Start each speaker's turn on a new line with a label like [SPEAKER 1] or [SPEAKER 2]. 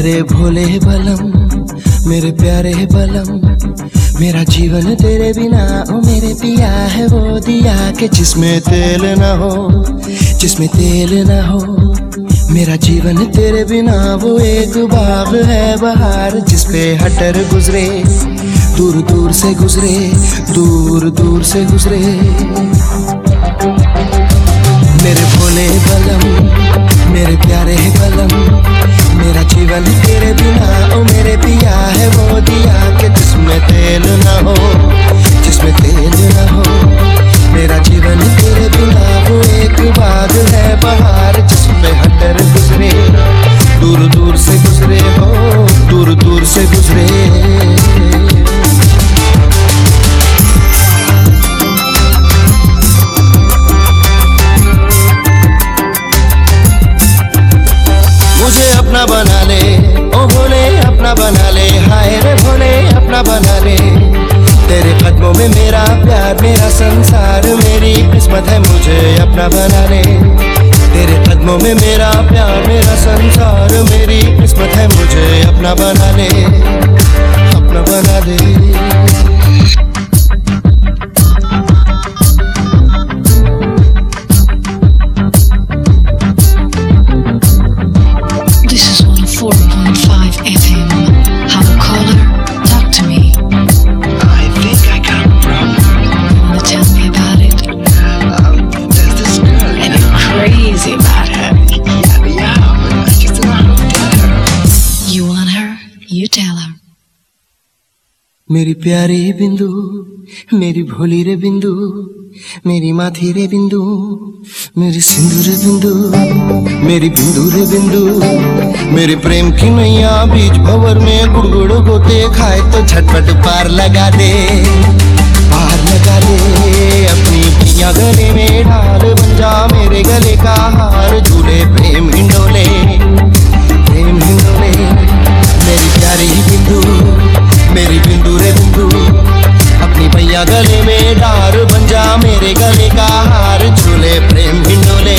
[SPEAKER 1] भोले बलम, मेरे प्यारे बलम। मेरा जीवन तेरे बिना, ओ मेरे पिया है वो दिया के। जिसमें तेल ना हो, जिसमें तेल ना हो, मेरा जीवन तेरे बिना, वो एक बाग है बहार जिसपे हटर गुजरे दूर दूर से गुजरे दूर दूर से गुजरे। अपना बना ले। ओ भोले, अपना बना ले। हाय रे भोले, अपना बना ले। तेरे कदमों में मेरा प्यार, मेरा संसार, मेरी किस्मत है मुझे अपना बना ले। तेरे कदमों में मेरा प्यार, मेरा
[SPEAKER 2] crazy about her. You want her? You tell her.
[SPEAKER 1] मेरी प्यारी बिंदु, मेरी भोली रे बिंदु, मेरी माथी रे बिंदु, मेरी सिंदूर बिंदु, मेरी बिंदु रे बिंदु, मेरे प्रेम की नैया बीच भवर में गुड़गुड़ गोते खाए तो झटपट पार लगा दे, पार लगा दे, अपनी गले में बन जा मेरे गले का हार, झूले प्रेम हिंडोले प्रेम हिंडोले। मेरी प्यारी बिंदु, मेरी बिंदु रे बिंदु, अपनी भैया गले में डार बन जा मेरे गले का हार, झूले प्रेम हिंडोले।